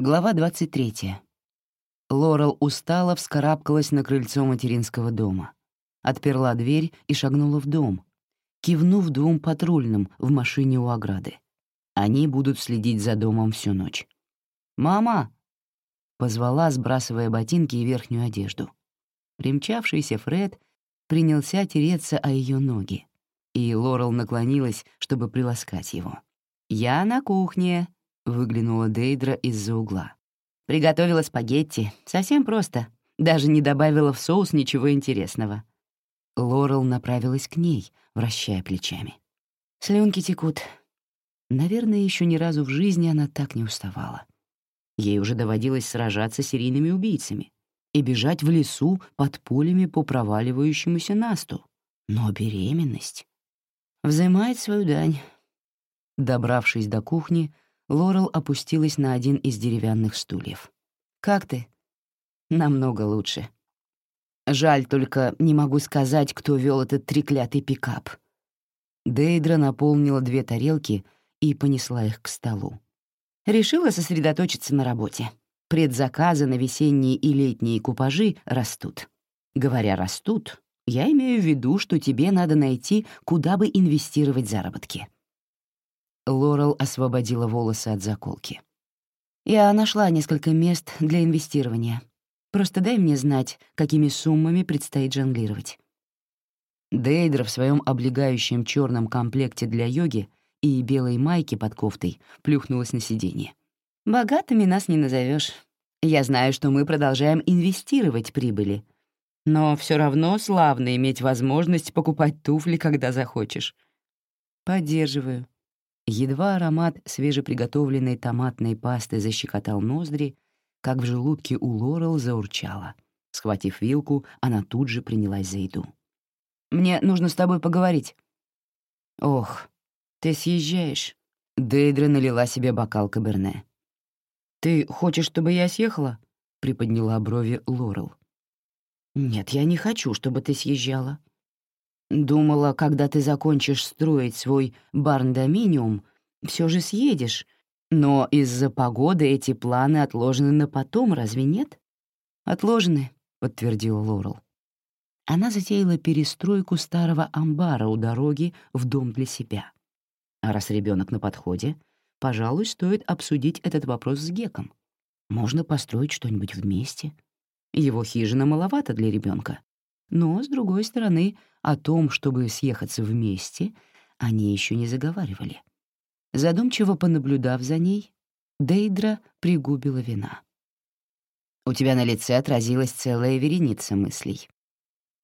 Глава 23. Лорел устало вскарабкалась на крыльцо материнского дома, отперла дверь и шагнула в дом, кивнув двум патрульным в машине у ограды. Они будут следить за домом всю ночь. «Мама!» — позвала, сбрасывая ботинки и верхнюю одежду. Примчавшийся Фред принялся тереться о ее ноги, и Лорел наклонилась, чтобы приласкать его. «Я на кухне», Выглянула Дейдра из-за угла. Приготовила спагетти. Совсем просто. Даже не добавила в соус ничего интересного. Лорел направилась к ней, вращая плечами. Слюнки текут. Наверное, еще ни разу в жизни она так не уставала. Ей уже доводилось сражаться с серийными убийцами и бежать в лесу под пулями по проваливающемуся насту. Но беременность взымает свою дань. Добравшись до кухни, Лорел опустилась на один из деревянных стульев. «Как ты?» «Намного лучше. Жаль, только не могу сказать, кто вел этот треклятый пикап». Дейдра наполнила две тарелки и понесла их к столу. Решила сосредоточиться на работе. Предзаказы на весенние и летние купажи растут. Говоря «растут», я имею в виду, что тебе надо найти, куда бы инвестировать заработки. Лорел освободила волосы от заколки. «Я нашла несколько мест для инвестирования. Просто дай мне знать, какими суммами предстоит жонглировать». Дейдра в своем облегающем черном комплекте для йоги и белой майке под кофтой плюхнулась на сиденье. «Богатыми нас не назовешь. Я знаю, что мы продолжаем инвестировать прибыли. Но все равно славно иметь возможность покупать туфли, когда захочешь». «Поддерживаю», Едва аромат свежеприготовленной томатной пасты защекотал ноздри, как в желудке у Лорел заурчало. Схватив вилку, она тут же принялась за еду. «Мне нужно с тобой поговорить». «Ох, ты съезжаешь?» Дейдра налила себе бокал каберне. «Ты хочешь, чтобы я съехала?» — приподняла брови Лорел. «Нет, я не хочу, чтобы ты съезжала. Думала, когда ты закончишь строить свой барн-доминиум, все же съедешь. Но из-за погоды эти планы отложены на потом, разве нет? Отложены, подтвердила Лорел. Она затеяла перестройку старого амбара у дороги в дом для себя. А раз ребенок на подходе, пожалуй, стоит обсудить этот вопрос с Геком. Можно построить что-нибудь вместе. Его хижина маловато для ребенка, но, с другой стороны, о том, чтобы съехаться вместе, они еще не заговаривали. Задумчиво понаблюдав за ней, Дейдра пригубила вина. «У тебя на лице отразилась целая вереница мыслей.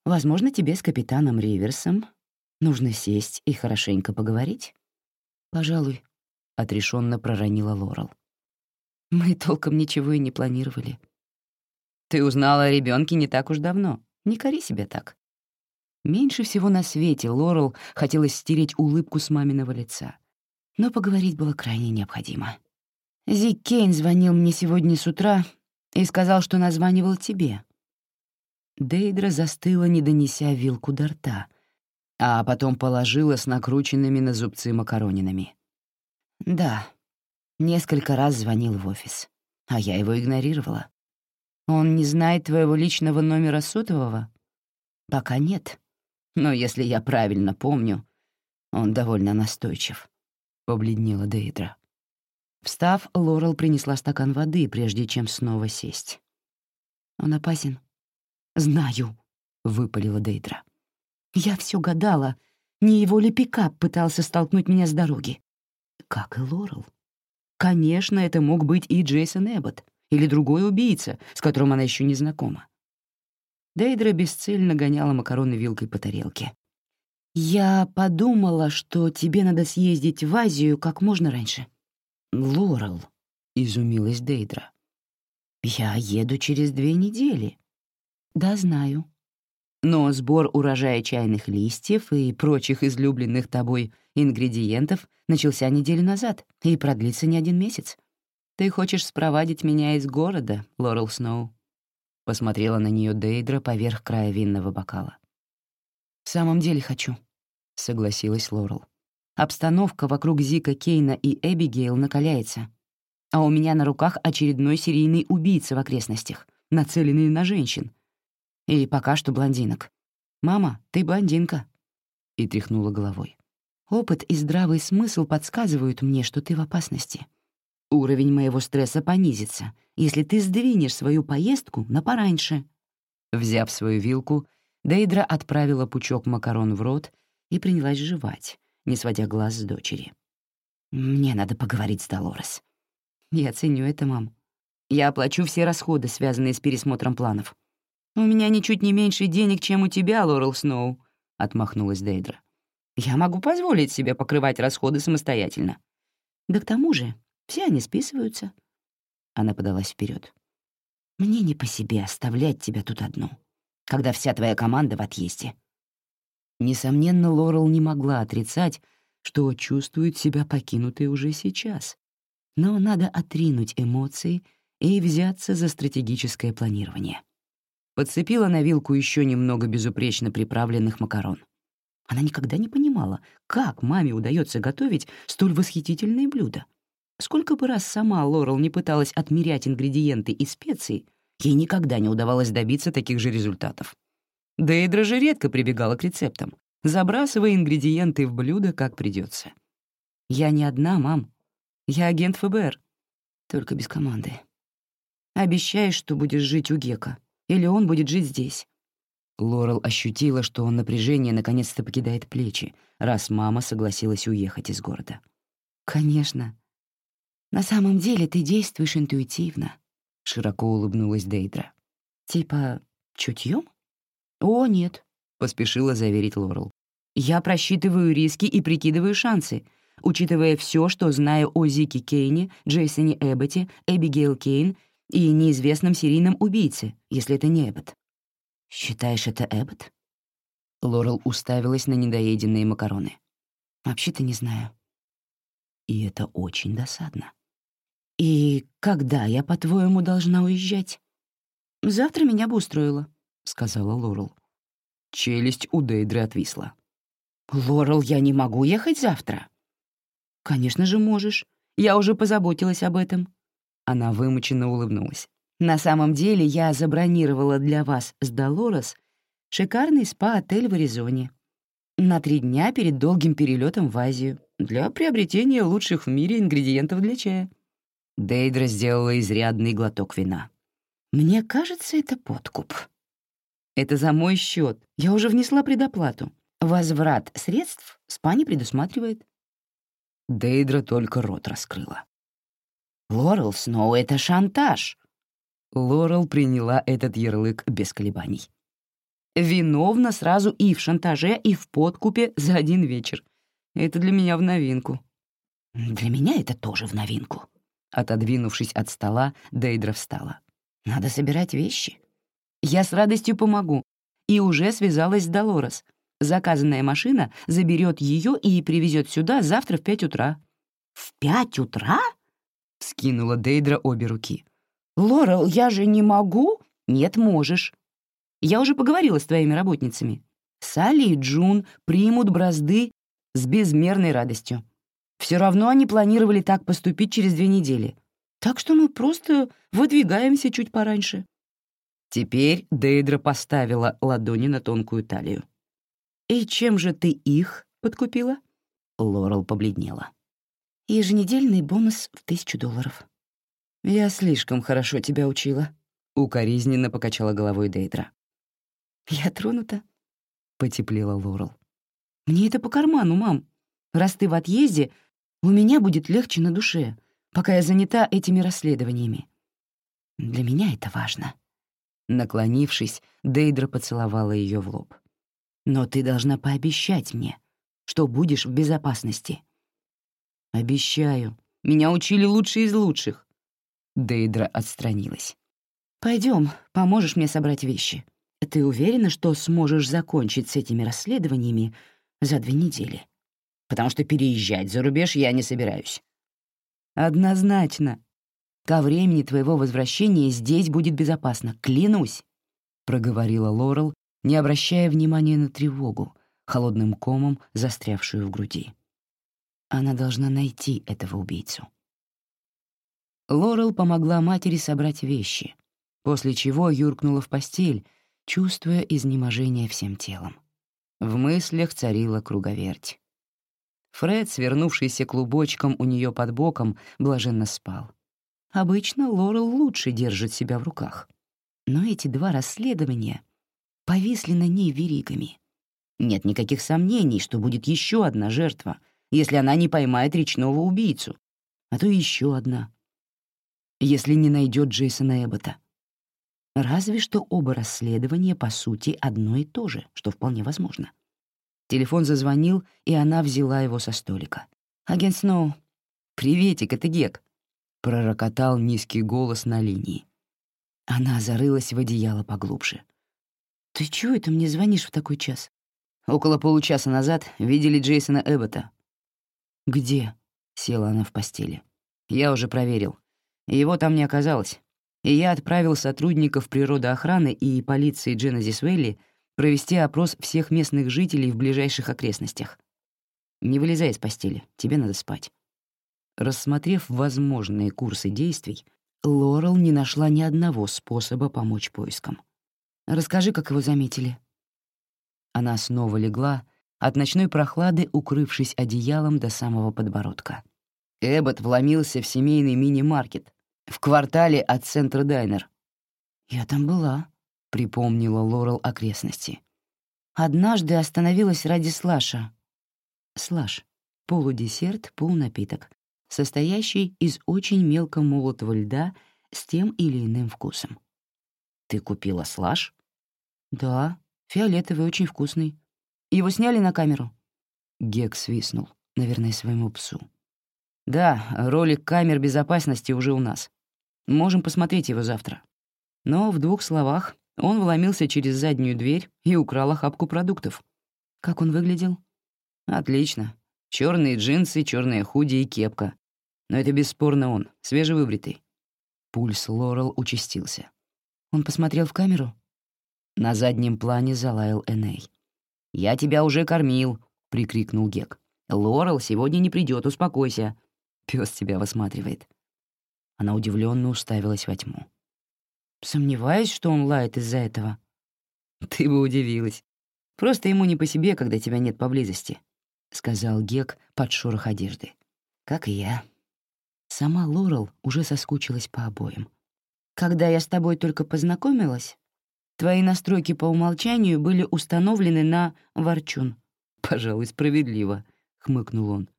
Возможно, тебе с капитаном Риверсом нужно сесть и хорошенько поговорить?» «Пожалуй», — отрешенно проронила Лорел. «Мы толком ничего и не планировали». «Ты узнала о ребенке не так уж давно», не кори себя так. Меньше всего на свете Лорел хотелось стереть улыбку с маминого лица. Но поговорить было крайне необходимо. «Зик Кейн звонил мне сегодня с утра и сказал, что названивал тебе». Дейдра застыла, не донеся вилку до рта, а потом положила с накрученными на зубцы макаронинами. «Да, несколько раз звонил в офис, а я его игнорировала. Он не знает твоего личного номера сотового? Пока нет. Но если я правильно помню, он довольно настойчив. Побледнела Дейдра. Встав, Лорел принесла стакан воды, прежде чем снова сесть. «Он опасен?» «Знаю», — выпалила Дейдра. «Я все гадала, не его ли пикап пытался столкнуть меня с дороги?» «Как и Лорел. Конечно, это мог быть и Джейсон Эббот или другой убийца, с которым она еще не знакома. Дейдра бесцельно гоняла макароны вилкой по тарелке. «Я подумала, что тебе надо съездить в Азию как можно раньше». «Лорел», — изумилась Дейдра. «Я еду через две недели». «Да, знаю. Но сбор урожая чайных листьев и прочих излюбленных тобой ингредиентов начался неделю назад и продлится не один месяц. «Ты хочешь спровадить меня из города, Лорел Сноу?» Посмотрела на нее Дейдра поверх края винного бокала. «В самом деле хочу», — согласилась Лорел. «Обстановка вокруг Зика Кейна и Эбигейл накаляется. а у меня на руках очередной серийный убийца в окрестностях, нацеленный на женщин. И пока что блондинок. «Мама, ты блондинка», — и тряхнула головой. «Опыт и здравый смысл подсказывают мне, что ты в опасности. Уровень моего стресса понизится, если ты сдвинешь свою поездку на пораньше». Взяв свою вилку, Дейдра отправила пучок макарон в рот и принялась жевать, не сводя глаз с дочери. «Мне надо поговорить с Долорес». «Я ценю это, мам. Я оплачу все расходы, связанные с пересмотром планов. У меня ничуть не меньше денег, чем у тебя, Лорел Сноу», — отмахнулась Дейдра. «Я могу позволить себе покрывать расходы самостоятельно. Да к тому же все они списываются». Она подалась вперед. «Мне не по себе оставлять тебя тут одну, когда вся твоя команда в отъезде». Несомненно, Лорел не могла отрицать, что чувствует себя покинутой уже сейчас. Но надо отринуть эмоции и взяться за стратегическое планирование. Подцепила на вилку еще немного безупречно приправленных макарон. Она никогда не понимала, как маме удается готовить столь восхитительные блюда. Сколько бы раз сама Лорел не пыталась отмерять ингредиенты и специи, ей никогда не удавалось добиться таких же результатов. Дейдра же редко прибегала к рецептам, забрасывая ингредиенты в блюдо, как придется. «Я не одна, мам. Я агент ФБР. Только без команды. Обещаешь, что будешь жить у Гека, или он будет жить здесь». Лорел ощутила, что напряжение наконец-то покидает плечи, раз мама согласилась уехать из города. «Конечно. На самом деле ты действуешь интуитивно», — широко улыбнулась Дейдра. «Типа чутьем? «О, нет», — поспешила заверить Лорел. «Я просчитываю риски и прикидываю шансы, учитывая все, что знаю о Зике Кейне, Джейсоне Эбботе, Эбигейл Кейн и неизвестном серийном убийце, если это не Эббот». «Считаешь, это Эббот?» Лорел уставилась на недоеденные макароны. «Вообще-то не знаю». И это очень досадно. «И когда я, по-твоему, должна уезжать?» «Завтра меня бы устроило», — сказала Лорел. Челюсть у Дейдры отвисла. «Лорел, я не могу ехать завтра». «Конечно же можешь. Я уже позаботилась об этом». Она вымученно улыбнулась. «На самом деле я забронировала для вас с Долорес шикарный спа-отель в Аризоне. На три дня перед долгим перелетом в Азию для приобретения лучших в мире ингредиентов для чая». Дейдра сделала изрядный глоток вина. «Мне кажется, это подкуп», это за мой счет. Я уже внесла предоплату. Возврат средств СПА не предусматривает. Дейдра только рот раскрыла. «Лорел Сноу — это шантаж!» Лорел приняла этот ярлык без колебаний. «Виновна сразу и в шантаже, и в подкупе за один вечер. Это для меня в новинку». «Для меня это тоже в новинку». Отодвинувшись от стола, Дейдра встала. «Надо собирать вещи. Я с радостью помогу. И уже связалась с Долорес. Заказанная машина заберет ее и привезет сюда завтра в пять утра». «В пять утра?» — скинула Дейдра обе руки. «Лорел, я же не могу?» «Нет, можешь. Я уже поговорила с твоими работницами. Салли и Джун примут бразды с безмерной радостью. Все равно они планировали так поступить через две недели. Так что мы просто выдвигаемся чуть пораньше». Теперь Дейдра поставила ладони на тонкую талию. «И чем же ты их подкупила?» Лорел побледнела. «Еженедельный бонус в тысячу долларов». «Я слишком хорошо тебя учила», — укоризненно покачала головой Дейдра. «Я тронута», — потеплела Лорел. «Мне это по карману, мам. Раз ты в отъезде, у меня будет легче на душе, пока я занята этими расследованиями. Для меня это важно». Наклонившись, Дейдра поцеловала ее в лоб. «Но ты должна пообещать мне, что будешь в безопасности». «Обещаю. Меня учили лучшие из лучших». Дейдра отстранилась. Пойдем, поможешь мне собрать вещи. Ты уверена, что сможешь закончить с этими расследованиями за две недели? Потому что переезжать за рубеж я не собираюсь». «Однозначно», Ко времени твоего возвращения здесь будет безопасно, клянусь», — проговорила Лорел, не обращая внимания на тревогу, холодным комом, застрявшую в груди. Она должна найти этого убийцу. Лорел помогла матери собрать вещи, после чего юркнула в постель, чувствуя изнеможение всем телом. В мыслях царила круговерть. Фред, свернувшийся клубочком у нее под боком, блаженно спал. Обычно Лорел лучше держит себя в руках. Но эти два расследования повисли на ней веригами. Нет никаких сомнений, что будет еще одна жертва, если она не поймает речного убийцу, а то еще одна, если не найдет Джейсона Эббота. Разве что оба расследования, по сути, одно и то же, что вполне возможно. Телефон зазвонил, и она взяла его со столика. «Агент Сноу». «Приветик, это Гек», пророкотал низкий голос на линии. Она зарылась в одеяло поглубже. «Ты чего это мне звонишь в такой час?» «Около получаса назад видели Джейсона Эббота». «Где?» — села она в постели. «Я уже проверил. Его там не оказалось. И я отправил сотрудников природоохраны и полиции Дженезис Вэлли провести опрос всех местных жителей в ближайших окрестностях. Не вылезай из постели, тебе надо спать». Рассмотрев возможные курсы действий, Лорел не нашла ни одного способа помочь поискам. «Расскажи, как его заметили». Она снова легла, от ночной прохлады укрывшись одеялом до самого подбородка. Эббот вломился в семейный мини-маркет в квартале от центра Дайнер. «Я там была», — припомнила Лорел окрестности. «Однажды остановилась ради слаша». Слаш — полудесерт, полунапиток, состоящий из очень мелко молотого льда с тем или иным вкусом. «Ты купила слаж?» «Да, фиолетовый, очень вкусный. Его сняли на камеру?» Гек свистнул, наверное, своему псу. «Да, ролик камер безопасности уже у нас. Можем посмотреть его завтра». Но в двух словах он вломился через заднюю дверь и украл охапку продуктов. Как он выглядел? Отлично. Черные джинсы, черные худи и кепка. Но это бесспорно он, свежевыбритый. Пульс Лорел участился. Он посмотрел в камеру? На заднем плане залаял Эней. «Я тебя уже кормил», — прикрикнул Гек. «Лорел сегодня не придет, успокойся. Пес тебя высматривает». Она удивленно уставилась во тьму. «Сомневаюсь, что он лает из-за этого». «Ты бы удивилась. Просто ему не по себе, когда тебя нет поблизости», — сказал Гек под шорох одежды. «Как и я». Сама Лорел уже соскучилась по обоим. «Когда я с тобой только познакомилась, твои настройки по умолчанию были установлены на ворчун». «Пожалуй, справедливо», — хмыкнул он.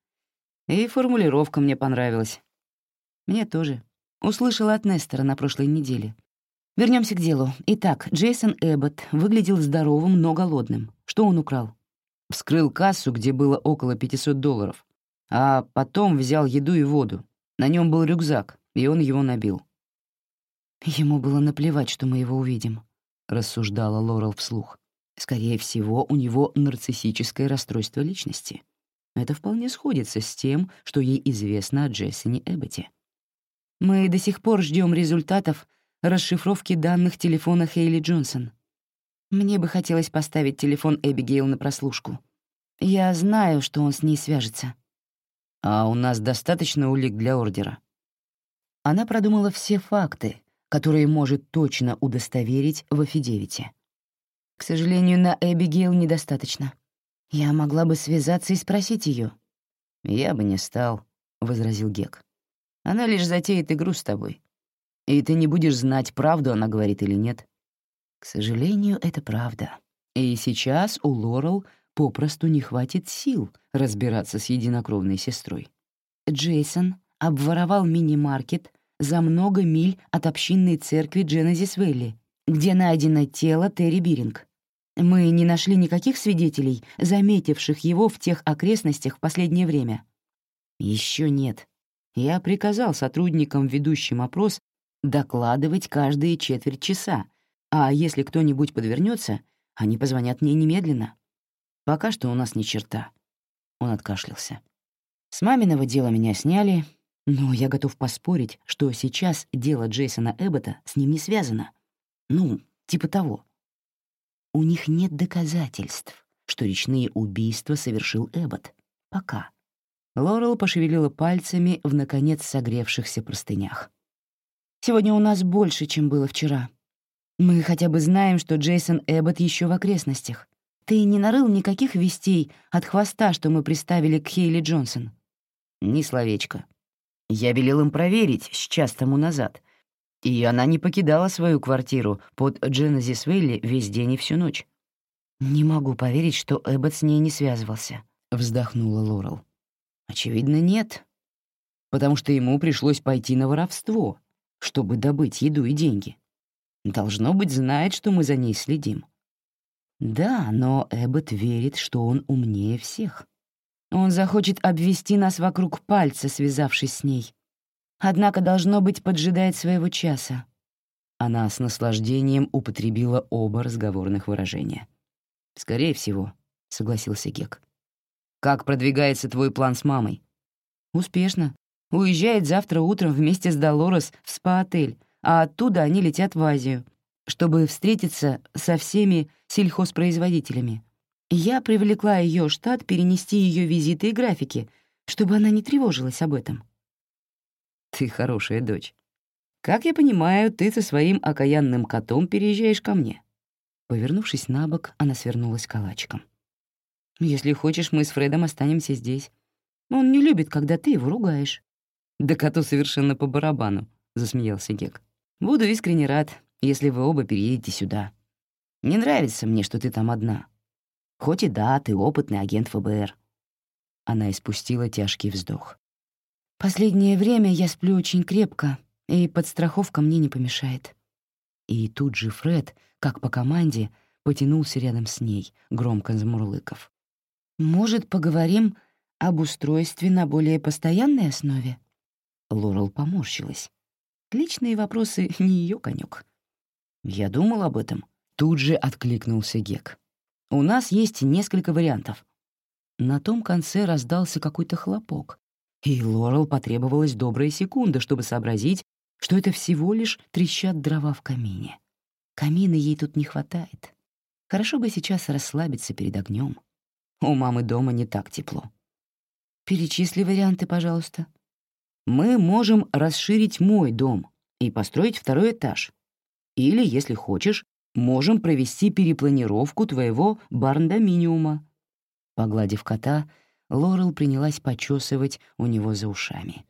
«И формулировка мне понравилась». «Мне тоже. Услышала от Нестера на прошлой неделе. Вернемся к делу. Итак, Джейсон Эббот выглядел здоровым, но голодным. Что он украл? Вскрыл кассу, где было около 500 долларов, а потом взял еду и воду. На нем был рюкзак, и он его набил. «Ему было наплевать, что мы его увидим», — рассуждала Лорел вслух. «Скорее всего, у него нарциссическое расстройство личности. Это вполне сходится с тем, что ей известно о Джессине Эбботе. Мы до сих пор ждем результатов расшифровки данных телефона Хейли Джонсон. Мне бы хотелось поставить телефон Эбигейл на прослушку. Я знаю, что он с ней свяжется. А у нас достаточно улик для ордера. Она продумала все факты, которые может точно удостоверить в афидевите. К сожалению, на Эбигейл недостаточно. Я могла бы связаться и спросить ее. «Я бы не стал», — возразил Гек. «Она лишь затеет игру с тобой. И ты не будешь знать, правду она говорит или нет». К сожалению, это правда. И сейчас у Лорел попросту не хватит сил разбираться с единокровной сестрой. Джейсон обворовал мини-маркет за много миль от общинной церкви Дженезис Вэлли, где найдено тело Терри Биринг. Мы не нашли никаких свидетелей, заметивших его в тех окрестностях в последнее время. Еще нет. Я приказал сотрудникам, ведущим опрос, докладывать каждые четверть часа, а если кто-нибудь подвернется, они позвонят мне немедленно. Пока что у нас ни черта. Он откашлялся. С маминого дела меня сняли, но я готов поспорить, что сейчас дело Джейсона Эббота с ним не связано. Ну, типа того. У них нет доказательств, что речные убийства совершил Эббот. Пока. Лорел пошевелила пальцами в, наконец, согревшихся простынях. Сегодня у нас больше, чем было вчера. Мы хотя бы знаем, что Джейсон Эббот еще в окрестностях. Ты не нарыл никаких вестей от хвоста, что мы приставили к Хейли Джонсон?» «Ни словечко. Я велел им проверить с час тому назад. И она не покидала свою квартиру под Дженезис Вэлли весь день и всю ночь». «Не могу поверить, что Эббот с ней не связывался», — вздохнула Лорел. «Очевидно, нет. Потому что ему пришлось пойти на воровство, чтобы добыть еду и деньги. Должно быть, знает, что мы за ней следим. Да, но Эббот верит, что он умнее всех. Он захочет обвести нас вокруг пальца, связавшись с ней. Однако, должно быть, поджидает своего часа. Она с наслаждением употребила оба разговорных выражения. «Скорее всего», — согласился Гек. «Как продвигается твой план с мамой?» «Успешно. Уезжает завтра утром вместе с Долорес в спа-отель, а оттуда они летят в Азию, чтобы встретиться со всеми сельхозпроизводителями. Я привлекла ее штат перенести ее визиты и графики, чтобы она не тревожилась об этом. Ты хорошая дочь. Как я понимаю, ты со своим окаянным котом переезжаешь ко мне. Повернувшись на бок, она свернулась калачиком. «Если хочешь, мы с Фредом останемся здесь. Он не любит, когда ты его ругаешь». «Да коту совершенно по барабану», — засмеялся Гек. «Буду искренне рад, если вы оба переедете сюда. Не нравится мне, что ты там одна. Хоть и да, ты опытный агент ФБР». Она испустила тяжкий вздох. «Последнее время я сплю очень крепко, и подстраховка мне не помешает». И тут же Фред, как по команде, потянулся рядом с ней, громко замурлыков. «Может, поговорим об устройстве на более постоянной основе?» Лорел поморщилась. Личные вопросы — не ее конек. «Я думал об этом», — тут же откликнулся Гек. «У нас есть несколько вариантов». На том конце раздался какой-то хлопок, и Лорел потребовалась добрая секунда, чтобы сообразить, что это всего лишь трещат дрова в камине. Камина ей тут не хватает. Хорошо бы сейчас расслабиться перед огнем. У мамы дома не так тепло. Перечисли варианты, пожалуйста. Мы можем расширить мой дом и построить второй этаж. Или, если хочешь, можем провести перепланировку твоего барндоминиума». Погладив кота, Лорел принялась почесывать у него за ушами.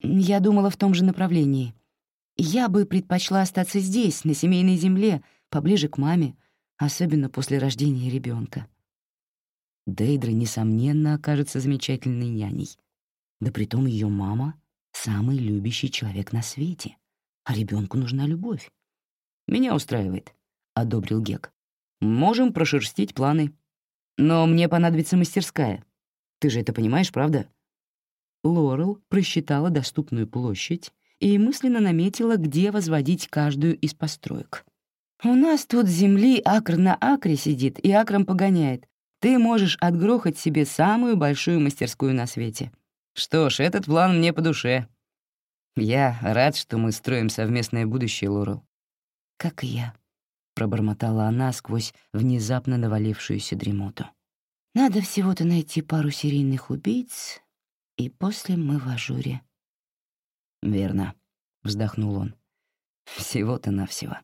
«Я думала в том же направлении. Я бы предпочла остаться здесь, на семейной земле, поближе к маме, особенно после рождения ребенка. Дейдра, несомненно, окажется замечательной няней. Да притом ее мама — самый любящий человек на свете, а ребенку нужна любовь. «Меня устраивает», — одобрил Гек. «Можем прошерстить планы. Но мне понадобится мастерская. Ты же это понимаешь, правда?» Лорел просчитала доступную площадь и мысленно наметила, где возводить каждую из построек. «У нас тут земли акр на акре сидит и акром погоняет. Ты можешь отгрохать себе самую большую мастерскую на свете». Что ж, этот план мне по душе. Я рад, что мы строим совместное будущее, Лорел. Как и я, пробормотала она сквозь внезапно навалившуюся дремоту. Надо всего-то найти пару серийных убийц, и после мы в ажуре. Верно, вздохнул он. Всего-то навсего.